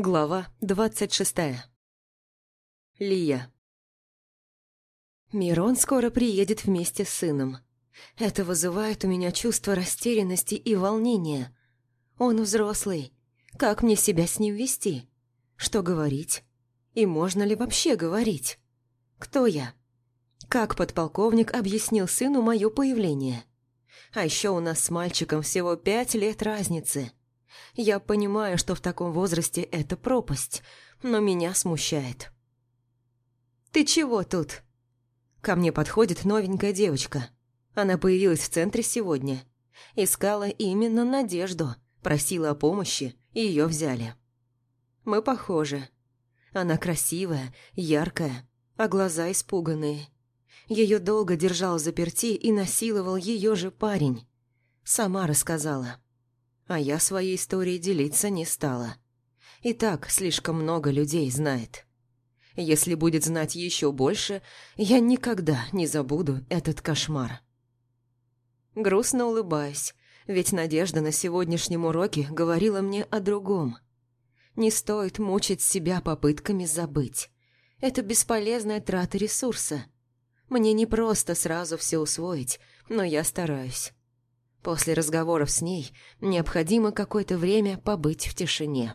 Глава двадцать шестая. Лия. Мирон скоро приедет вместе с сыном. Это вызывает у меня чувство растерянности и волнения. Он взрослый. Как мне себя с ним вести? Что говорить? И можно ли вообще говорить? Кто я? Как подполковник объяснил сыну мое появление? А еще у нас с мальчиком всего пять лет разницы. Я понимаю, что в таком возрасте это пропасть, но меня смущает. «Ты чего тут?» Ко мне подходит новенькая девочка. Она появилась в центре сегодня. Искала именно Надежду, просила о помощи, и ее взяли. Мы похожи. Она красивая, яркая, а глаза испуганные. Ее долго держал заперти и насиловал ее же парень. Сама рассказала. А я своей историей делиться не стала. И так слишком много людей знает. Если будет знать еще больше, я никогда не забуду этот кошмар. Грустно улыбаюсь, ведь Надежда на сегодняшнем уроке говорила мне о другом. Не стоит мучить себя попытками забыть. Это бесполезная трата ресурса – мне не просто сразу все усвоить, но я стараюсь. После разговоров с ней необходимо какое-то время побыть в тишине.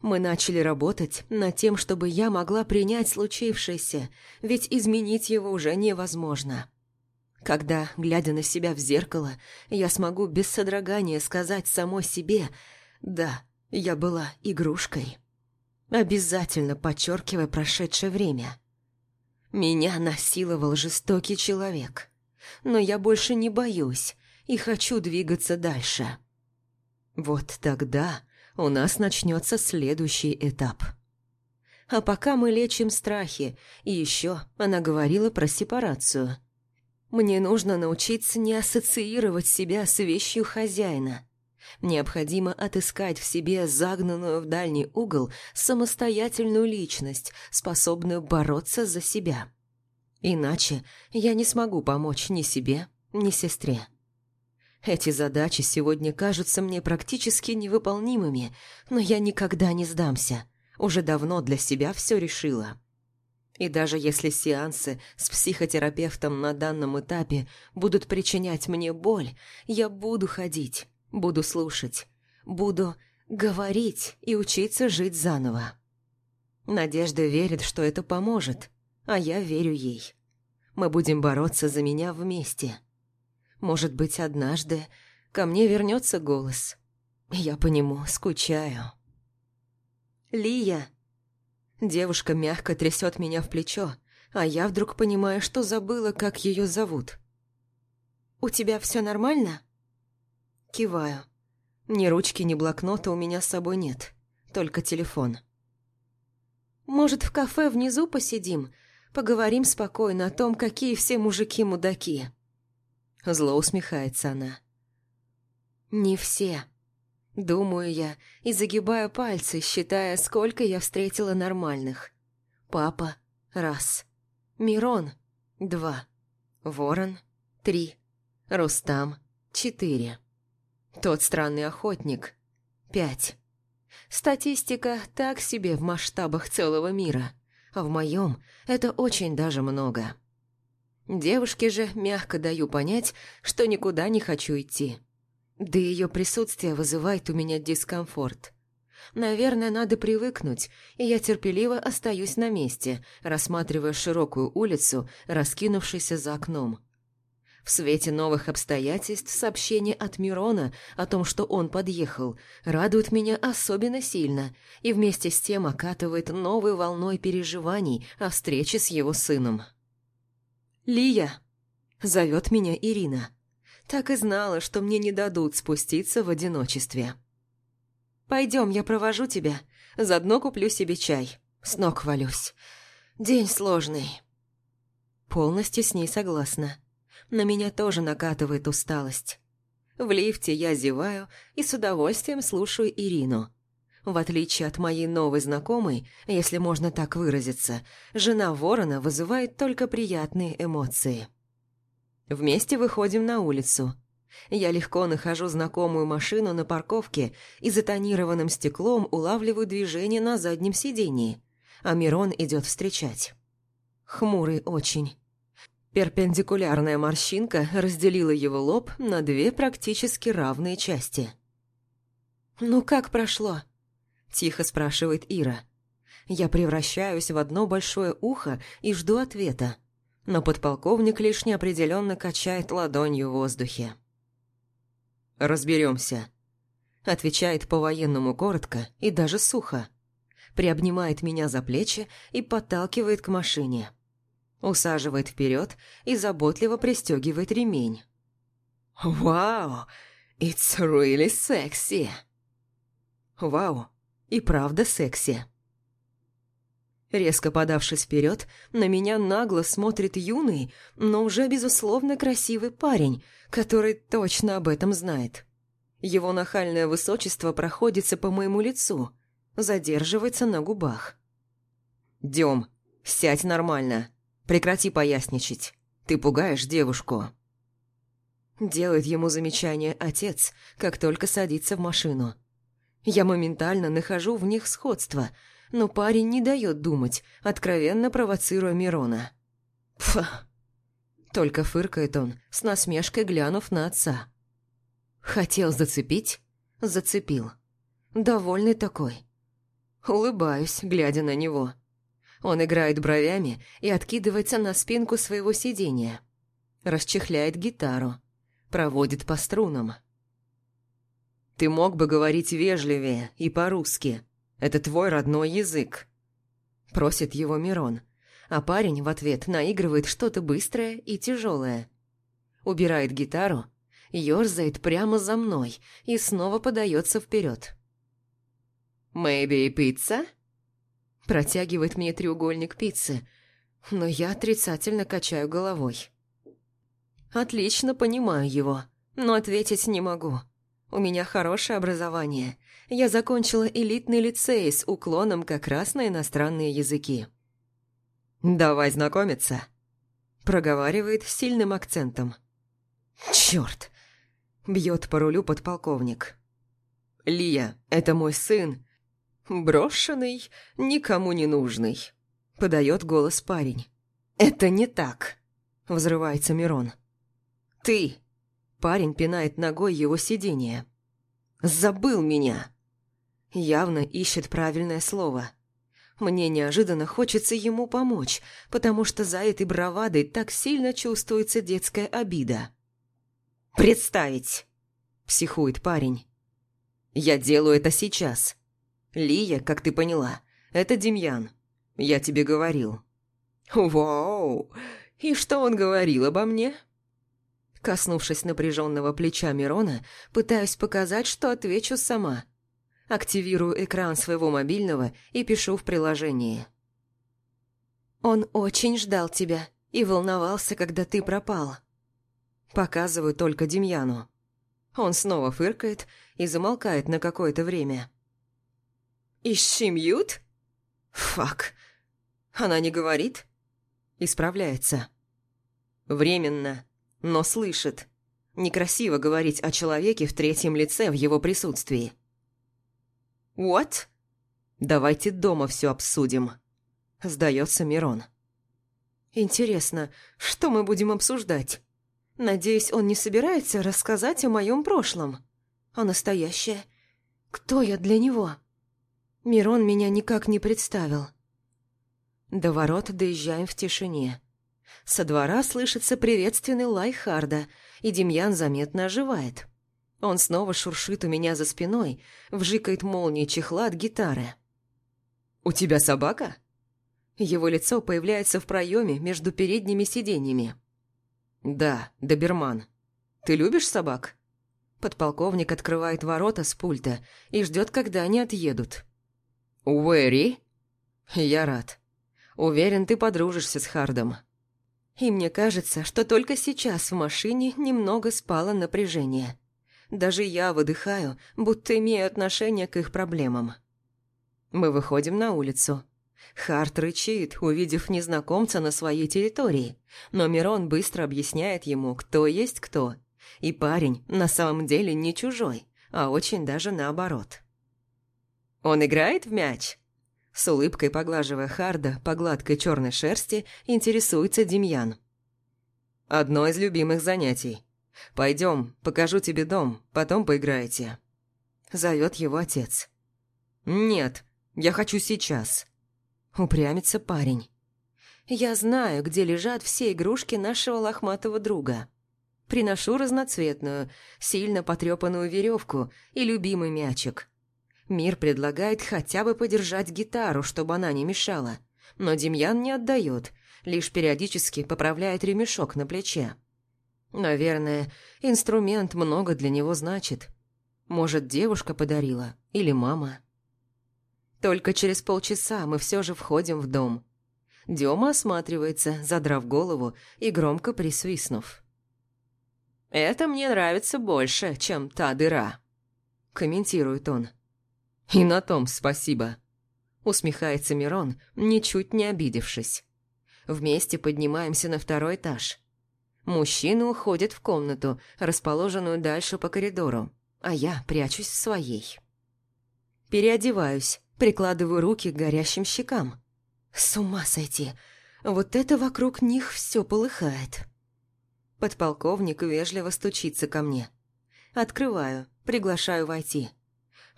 Мы начали работать над тем, чтобы я могла принять случившееся, ведь изменить его уже невозможно. Когда, глядя на себя в зеркало, я смогу без содрогания сказать самой себе «Да, я была игрушкой», обязательно подчеркивая прошедшее время – меня насиловал жестокий человек. Но я больше не боюсь и хочу двигаться дальше. Вот тогда у нас начнется следующий этап. А пока мы лечим страхи, и еще она говорила про сепарацию. Мне нужно научиться не ассоциировать себя с вещью хозяина – Необходимо отыскать в себе загнанную в дальний угол самостоятельную личность, способную бороться за себя. Иначе я не смогу помочь ни себе, ни сестре. Эти задачи сегодня кажутся мне практически невыполнимыми, но я никогда не сдамся. Уже давно для себя все решила. И даже если сеансы с психотерапевтом на данном этапе будут причинять мне боль, я буду ходить, Буду слушать. Буду говорить и учиться жить заново. Надежда верит, что это поможет, а я верю ей. Мы будем бороться за меня вместе. Может быть, однажды ко мне вернется голос. Я по нему скучаю. «Лия!» Девушка мягко трясет меня в плечо, а я вдруг понимаю, что забыла, как ее зовут. «У тебя все нормально?» Киваю. Ни ручки, ни блокнота у меня с собой нет. Только телефон. «Может, в кафе внизу посидим? Поговорим спокойно о том, какие все мужики мудаки». Зло усмехается она. «Не все». Думаю я и загибаю пальцы, считая, сколько я встретила нормальных. Папа – раз. Мирон – два. Ворон – три. Рустам – четыре. Тот странный охотник. Пять. Статистика так себе в масштабах целого мира, а в моем это очень даже много. Девушке же мягко даю понять, что никуда не хочу идти. Да ее присутствие вызывает у меня дискомфорт. Наверное, надо привыкнуть, и я терпеливо остаюсь на месте, рассматривая широкую улицу, раскинувшуюся за окном. В свете новых обстоятельств сообщение от Мирона о том, что он подъехал, радует меня особенно сильно и вместе с тем окатывает новой волной переживаний о встрече с его сыном. «Лия!» – зовет меня Ирина. Так и знала, что мне не дадут спуститься в одиночестве. «Пойдем, я провожу тебя. Заодно куплю себе чай. С ног валюсь. День сложный». Полностью с ней согласна на меня тоже накатывает усталость. В лифте я зеваю и с удовольствием слушаю Ирину. В отличие от моей новой знакомой, если можно так выразиться, жена ворона вызывает только приятные эмоции. Вместе выходим на улицу. Я легко нахожу знакомую машину на парковке и за тонированным стеклом улавливаю движение на заднем сидении, а Мирон идет встречать. Хмурый очень. Перпендикулярная морщинка разделила его лоб на две практически равные части. «Ну как прошло?» – тихо спрашивает Ира. Я превращаюсь в одно большое ухо и жду ответа, но подполковник лишь неопределенно качает ладонью в воздухе. «Разберемся», – отвечает по-военному коротко и даже сухо. Приобнимает меня за плечи и подталкивает к машине. Усаживает вперед и заботливо пристегивает ремень. «Вау! It's really sexy!» «Вау! И правда секси!» Резко подавшись вперед, на меня нагло смотрит юный, но уже безусловно красивый парень, который точно об этом знает. Его нахальное высочество проходится по моему лицу, задерживается на губах. «Дем, сядь нормально. Прекрати поясничать. Ты пугаешь девушку». Делает ему замечание отец, как только садится в машину. Я моментально нахожу в них сходство – но парень не дает думать, откровенно провоцируя Мирона. Пф. Только фыркает он, с насмешкой глянув на отца. Хотел зацепить? Зацепил. Довольный такой. Улыбаюсь, глядя на него. Он играет бровями и откидывается на спинку своего сидения. Расчехляет гитару. Проводит по струнам. «Ты мог бы говорить вежливее и по-русски», это твой родной язык», – просит его Мирон, а парень в ответ наигрывает что-то быстрое и тяжелое. Убирает гитару, ёрзает прямо за мной и снова подается вперед. «Maybe пицца?» Протягивает мне треугольник пиццы, но я отрицательно качаю головой. Отлично понимаю его, но ответить не могу. У меня хорошее образование, я закончила элитный лицей с уклоном как раз на иностранные языки. «Давай знакомиться», – проговаривает с сильным акцентом. «Чёрт!» – бьет по рулю подполковник. «Лия, это мой сын. Брошенный, никому не нужный», – подает голос парень. «Это не так», – взрывается Мирон. «Ты!» – парень пинает ногой его сиденье. «Забыл меня!» Явно ищет правильное слово. Мне неожиданно хочется ему помочь, потому что за этой бравадой так сильно чувствуется детская обида. «Представить!» – психует парень. «Я делаю это сейчас. Лия, как ты поняла, это Демьян. Я тебе говорил». «Вау! И что он говорил обо мне?» Коснувшись напряженного плеча Мирона, пытаюсь показать, что отвечу сама – Активирую экран своего мобильного и пишу в приложении. «Он очень ждал тебя и волновался, когда ты пропал». Показываю только Демьяну. Он снова фыркает и замолкает на какое-то время. «Ищи мьют?» «Фак. Она не говорит?» Исправляется. «Временно, но слышит. Некрасиво говорить о человеке в третьем лице в его присутствии. «What?» «Давайте дома все обсудим», – сдается Мирон. «Интересно, что мы будем обсуждать? Надеюсь, он не собирается рассказать о моем прошлом. А настоящее? Кто я для него?» Мирон меня никак не представил. До ворот доезжаем в тишине. Со двора слышится приветственный лай Харда, и Демьян заметно оживает. Он снова шуршит у меня за спиной, вжикает молнией чехла от гитары. «У тебя собака?» Его лицо появляется в проеме между передними сиденьями. «Да, доберман. Ты любишь собак?» Подполковник открывает ворота с пульта и ждет, когда они отъедут. «Уэри?» «Я рад. Уверен, ты подружишься с Хардом». И мне кажется, что только сейчас в машине немного спало напряжение. Даже я выдыхаю, будто имею отношение к их проблемам. Мы выходим на улицу. Харт рычит, увидев незнакомца на своей территории, но Мирон быстро объясняет ему, кто есть кто, И парень на самом деле не чужой, а очень даже наоборот. «Он играет в мяч?» С улыбкой поглаживая Харда по гладкой черной шерсти, интересуется Демьян. «Одно из любимых занятий. Пойдем, покажу тебе дом, потом поиграете». Зовет его отец. «Нет, я хочу сейчас». Упрямится парень. «Я знаю, где лежат все игрушки нашего лохматого друга. Приношу разноцветную, сильно потрепанную веревку и любимый мячик. Мир предлагает хотя бы подержать гитару, чтобы она не мешала. Но Демьян не отдает, лишь периодически поправляет ремешок на плече. Наверное, инструмент много для него значит. Может, девушка подарила или мама. Только через полчаса мы все же входим в дом. Дема осматривается, задрав голову и громко присвистнув. «Это мне нравится больше, чем та дыра», – комментирует он. «И на том спасибо», – усмехается Мирон, ничуть не обидевшись. Вместе поднимаемся на второй этаж. Мужчины уходят в комнату, расположенную дальше по коридору, а я прячусь в своей. Переодеваюсь, прикладываю руки к горящим щекам. С ума сойти! Вот это вокруг них все полыхает. Подполковник вежливо стучится ко мне. Открываю, приглашаю войти.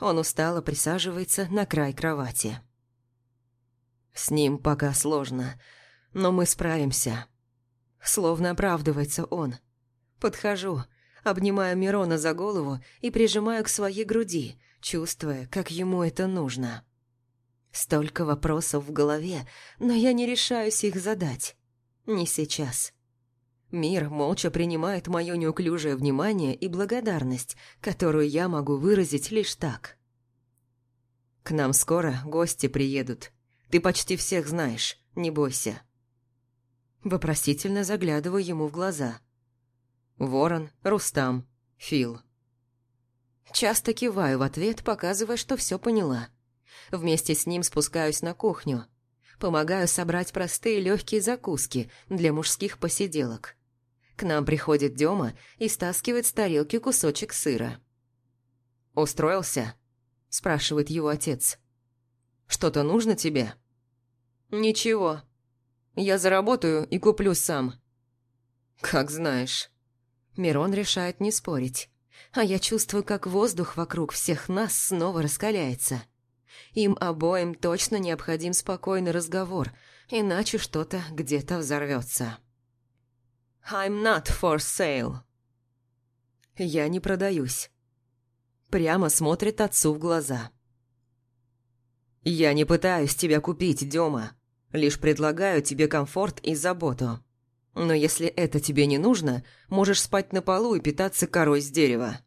Он устало присаживается на край кровати. С ним пока сложно, но мы справимся. Словно оправдывается он. Подхожу, обнимаю Мирона за голову и прижимаю к своей груди, чувствуя, как ему это нужно. Столько вопросов в голове, но я не решаюсь их задать. Не сейчас. Мир молча принимает мое неуклюжее внимание и благодарность, которую я могу выразить лишь так. «К нам скоро гости приедут. Ты почти всех знаешь, не бойся». Вопросительно заглядываю ему в глаза. Ворон, Рустам, Фил. Часто киваю в ответ, показывая, что все поняла. Вместе с ним спускаюсь на кухню. Помогаю собрать простые легкие закуски для мужских посиделок. К нам приходит Дема и стаскивает с тарелки кусочек сыра. «Устроился?» – спрашивает его отец. «Что-то нужно тебе?» «Ничего. Я заработаю и куплю сам». «Как знаешь». Мирон решает не спорить. А я чувствую, как воздух вокруг всех нас снова раскаляется. Им обоим точно необходим спокойный разговор, иначе что-то где-то взорвется. I'm not for sale. Я не продаюсь. Прямо смотрит отцу в глаза. Я не пытаюсь тебя купить, Дема. Лишь предлагаю тебе комфорт и заботу. Но если это тебе не нужно, можешь спать на полу и питаться корой с дерева.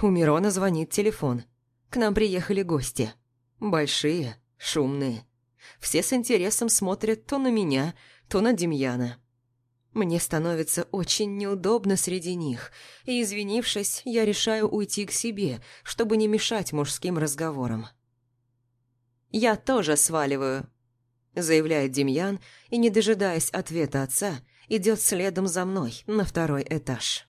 У Мирона звонит телефон. К нам приехали гости. Большие, шумные. Все с интересом смотрят то на меня, то на Демьяна. Мне становится очень неудобно среди них, и, извинившись, я решаю уйти к себе, чтобы не мешать мужским разговорам. «Я тоже сваливаю», – заявляет Демьян, и, не дожидаясь ответа отца, идет следом за мной на второй этаж.